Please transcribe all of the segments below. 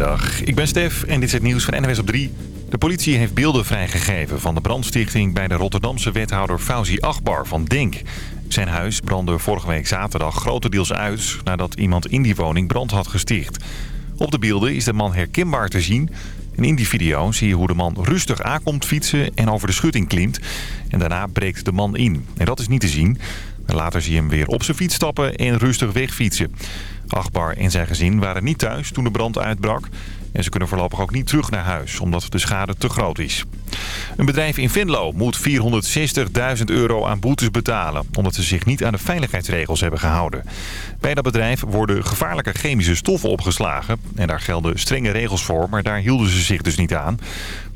Goedemiddag, ik ben Stef en dit is het nieuws van NWS op 3. De politie heeft beelden vrijgegeven van de brandstichting bij de Rotterdamse wethouder Fauzi Achbar van Denk. Zijn huis brandde vorige week zaterdag grotendeels uit nadat iemand in die woning brand had gesticht. Op de beelden is de man herkenbaar te zien. En in die video zie je hoe de man rustig aankomt fietsen en over de schutting klimt. En daarna breekt de man in. En dat is niet te zien. Later zie je hem weer op zijn fiets stappen en rustig wegfietsen. Achbar en zijn gezin waren niet thuis toen de brand uitbrak. En ze kunnen voorlopig ook niet terug naar huis, omdat de schade te groot is. Een bedrijf in Venlo moet 460.000 euro aan boetes betalen... omdat ze zich niet aan de veiligheidsregels hebben gehouden. Bij dat bedrijf worden gevaarlijke chemische stoffen opgeslagen. En daar gelden strenge regels voor, maar daar hielden ze zich dus niet aan.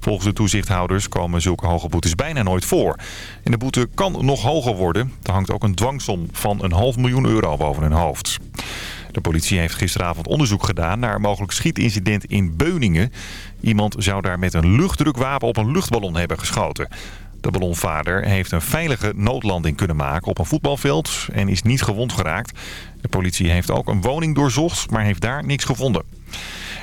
Volgens de toezichthouders komen zulke hoge boetes bijna nooit voor. En de boete kan nog hoger worden. Er hangt ook een dwangsom van een half miljoen euro boven hun hoofd. De politie heeft gisteravond onderzoek gedaan naar een mogelijk schietincident in Beuningen. Iemand zou daar met een luchtdrukwapen op een luchtballon hebben geschoten. De ballonvader heeft een veilige noodlanding kunnen maken op een voetbalveld en is niet gewond geraakt. De politie heeft ook een woning doorzocht, maar heeft daar niks gevonden.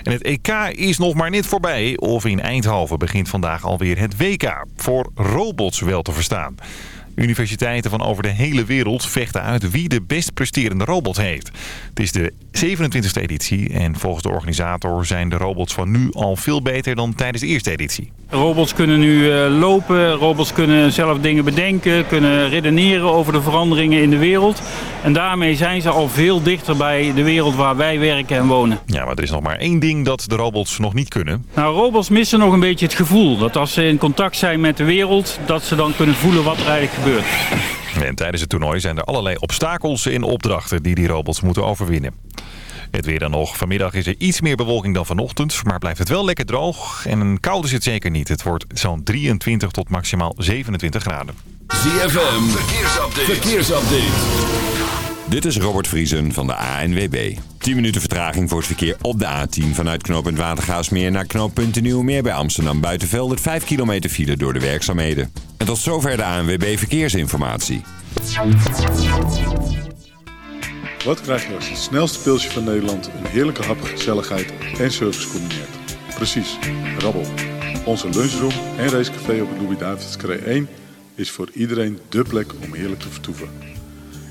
En het EK is nog maar net voorbij. Of in Eindhoven begint vandaag alweer het WK. Voor robots wel te verstaan. Universiteiten van over de hele wereld vechten uit wie de best presterende robot heeft. Het is de 27e editie en volgens de organisator zijn de robots van nu al veel beter dan tijdens de eerste editie. Robots kunnen nu eh, lopen, robots kunnen zelf dingen bedenken, kunnen redeneren over de veranderingen in de wereld. En daarmee zijn ze al veel dichter bij de wereld waar wij werken en wonen. Ja, maar er is nog maar één ding dat de robots nog niet kunnen. Nou, robots missen nog een beetje het gevoel dat als ze in contact zijn met de wereld, dat ze dan kunnen voelen wat er eigenlijk gebeurt. En tijdens het toernooi zijn er allerlei obstakels in opdrachten die die robots moeten overwinnen. Het weer dan nog. Vanmiddag is er iets meer bewolking dan vanochtend. Maar blijft het wel lekker droog. En koud is het zeker niet. Het wordt zo'n 23 tot maximaal 27 graden. ZFM. Verkeersupdate. Verkeersupdate. Dit is Robert Vriesen van de ANWB. 10 minuten vertraging voor het verkeer op de A10 vanuit knooppunt Watergaasmeer naar knooppunt Nieuwmeer bij Amsterdam Buitenveldert 5 kilometer file door de werkzaamheden. En tot zover de ANWB Verkeersinformatie. Wat krijg je als het snelste pilsje van Nederland een heerlijke hap, gezelligheid en service combineert? Precies, rabbel. Onze lunchroom en racecafé op het Louis-David's 1 is voor iedereen dé plek om heerlijk te vertoeven.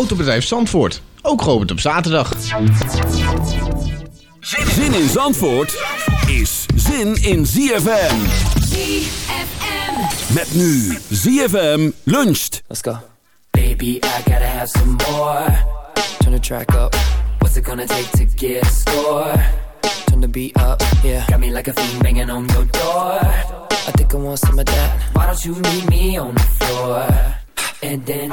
Autobedrijf Zandvoort, ook geopend op zaterdag. Zin in Zandvoort is zin in ZFM. ZFM. Met nu ZFM luncht. Let's go. Baby, I gotta have some more. Turn the track up. What's it gonna take to get a score? Turn the beat up, yeah. Got me like a fiend banging on your door. I think I want some of that. Why don't you meet me on the floor? And then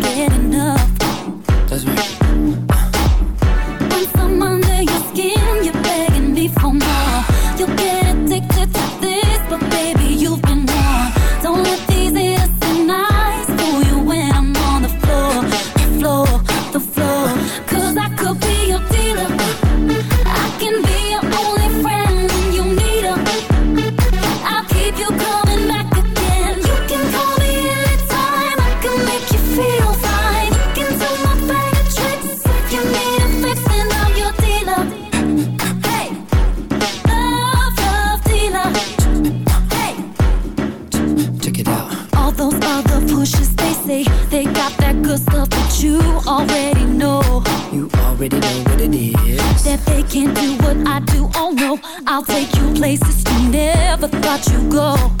watch you go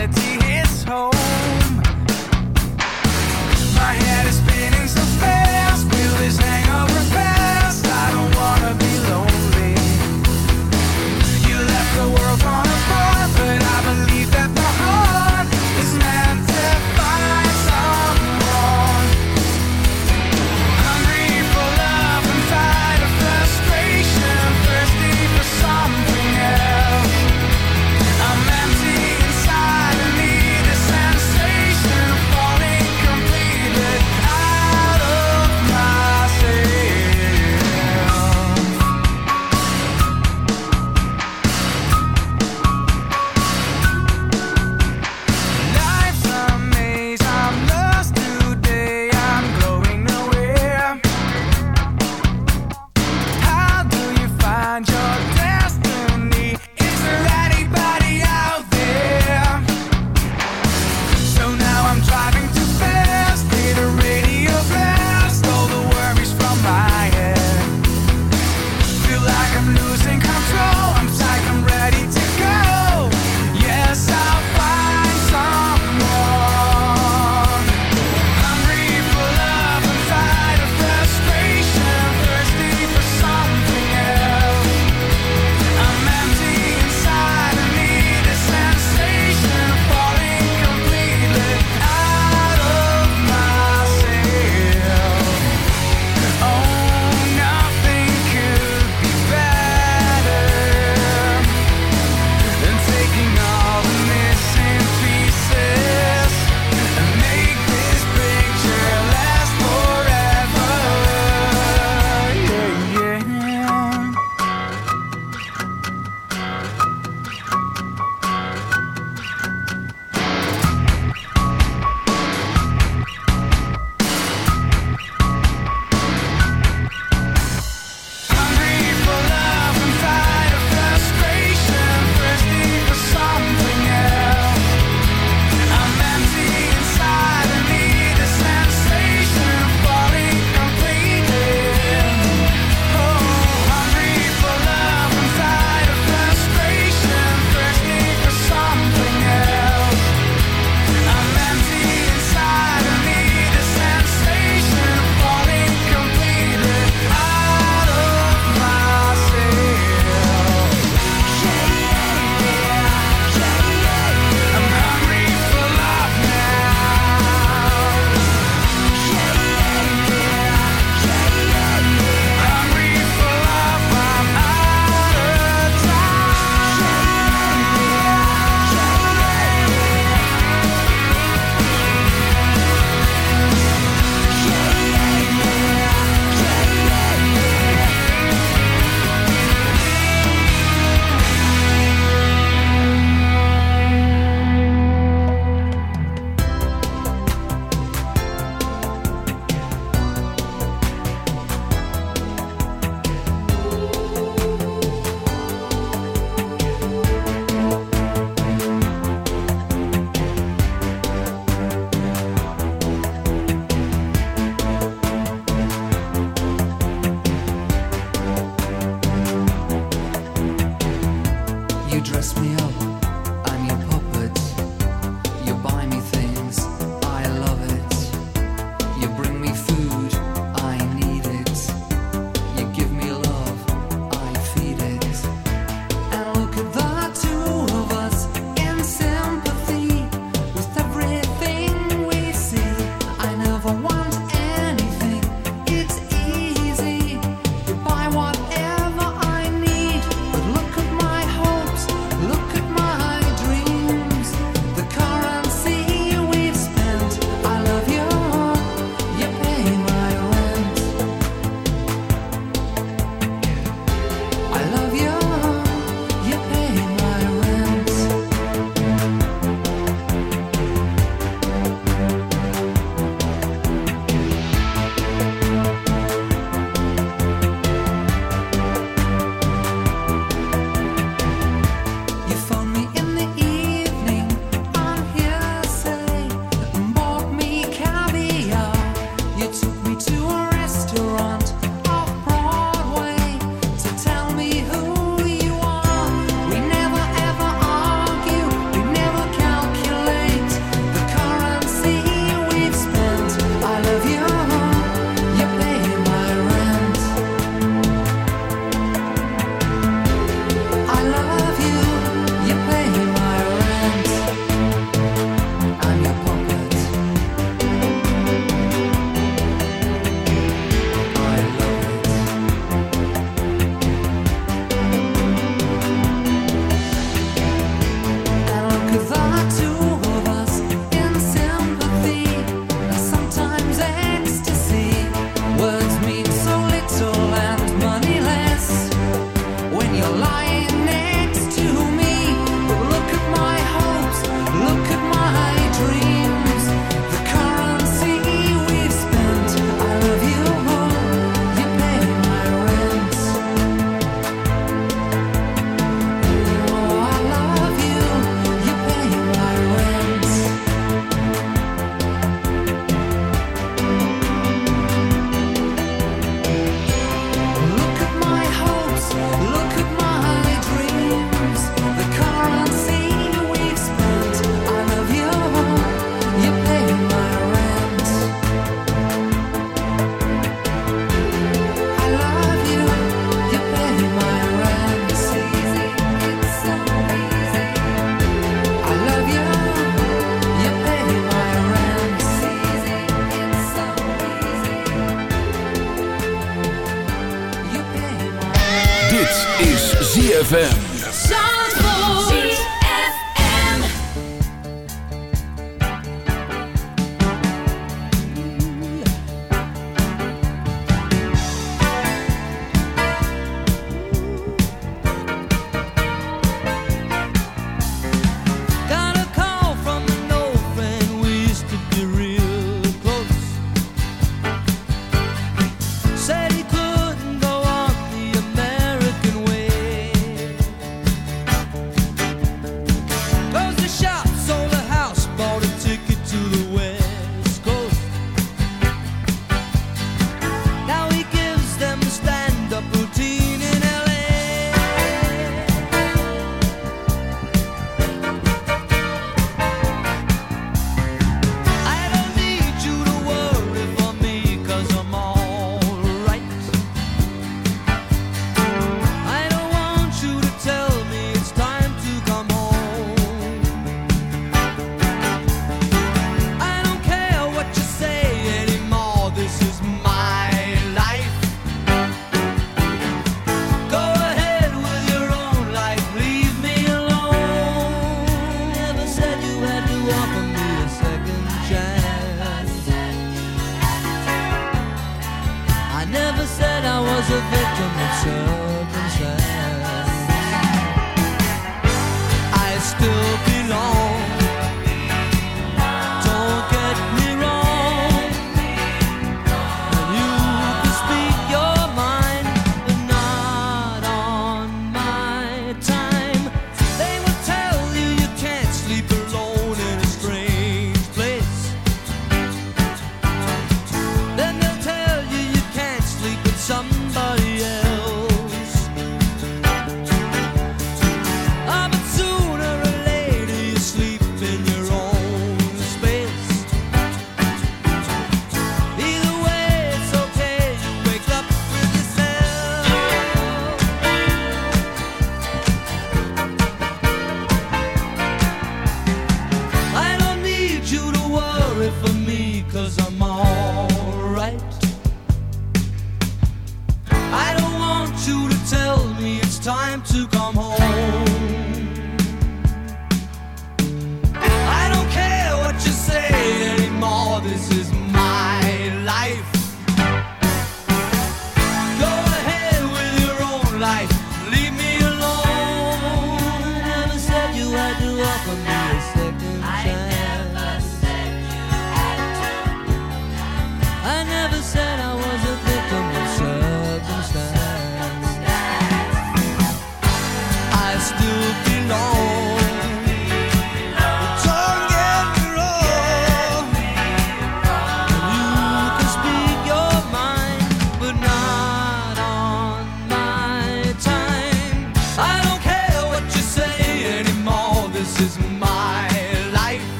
Reality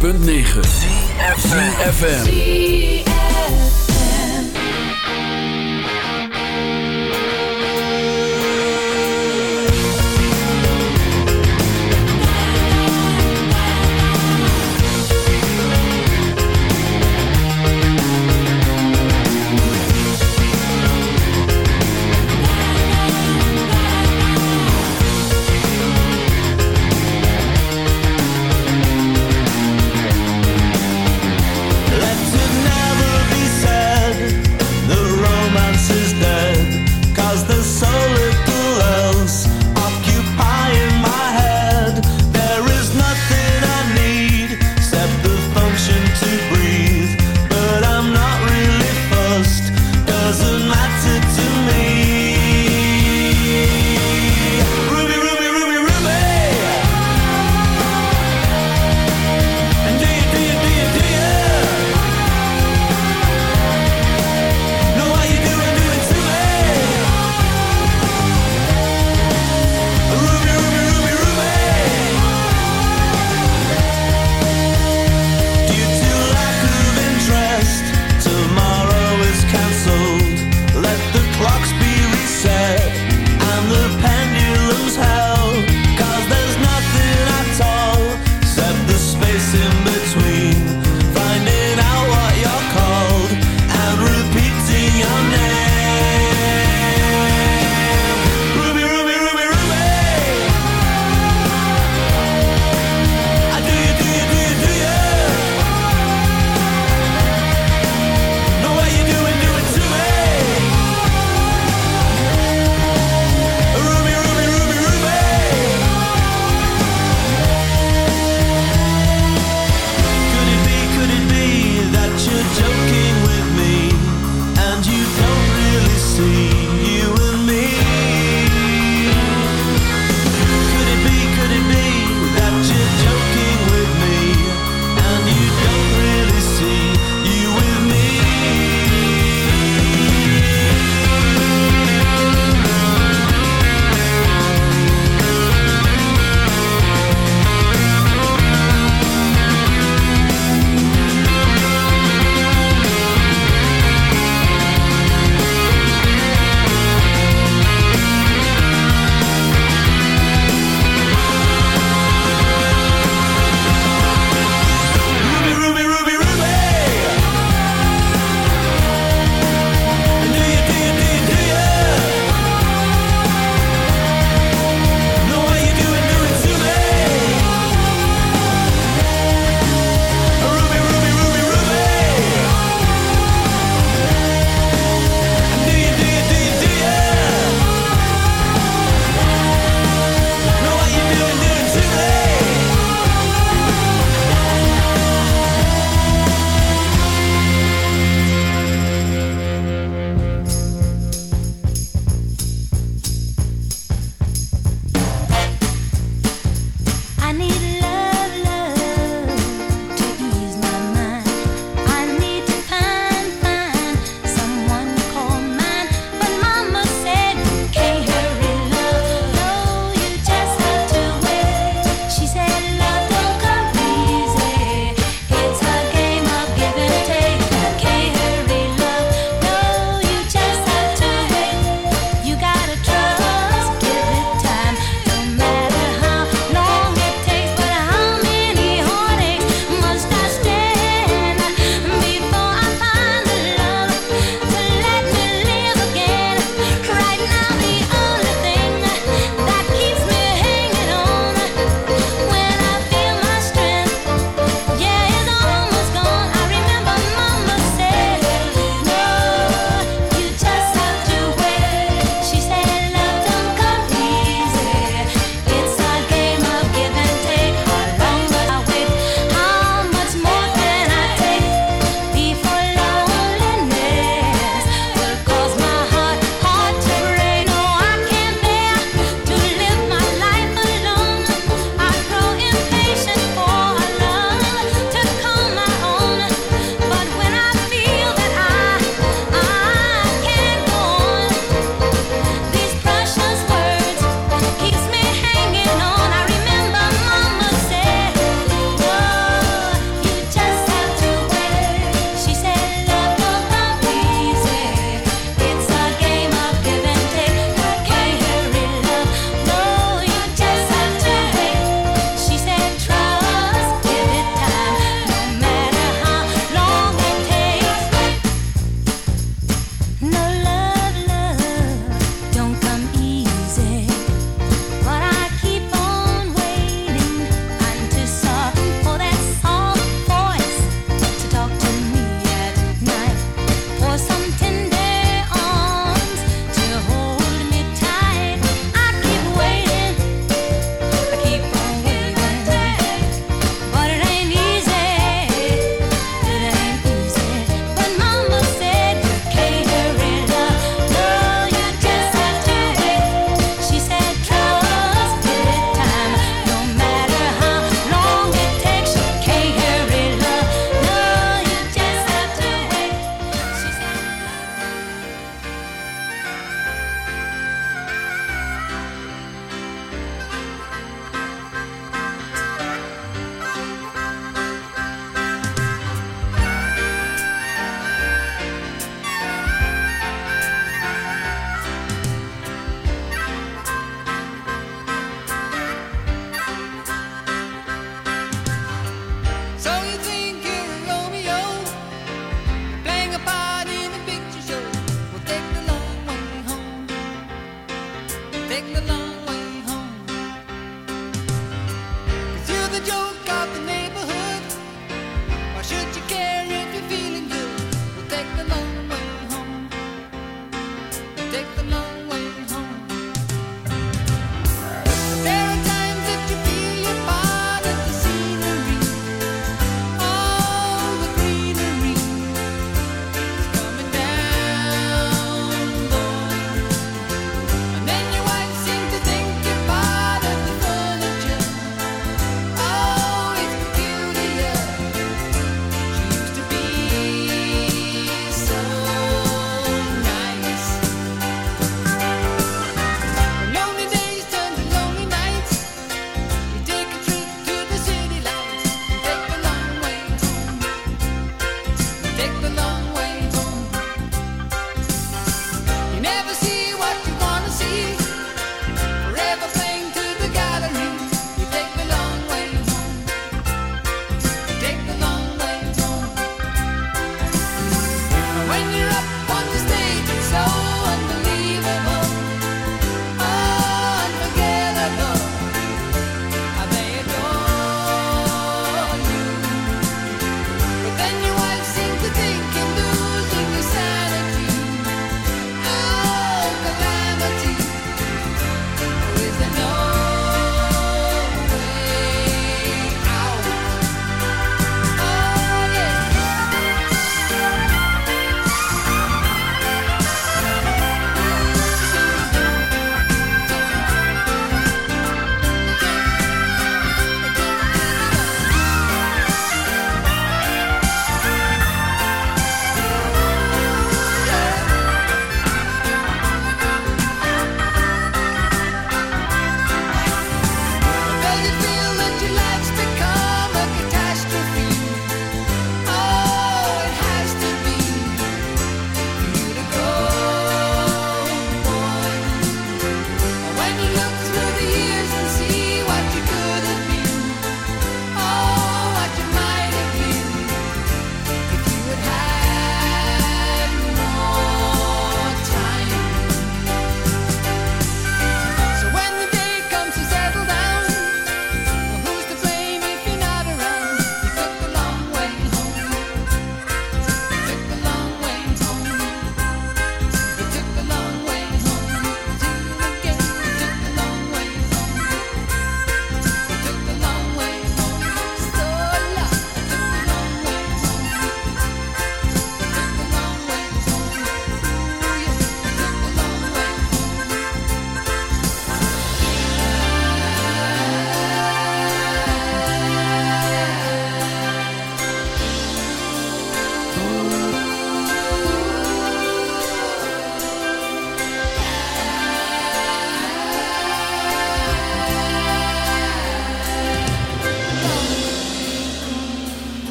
106.9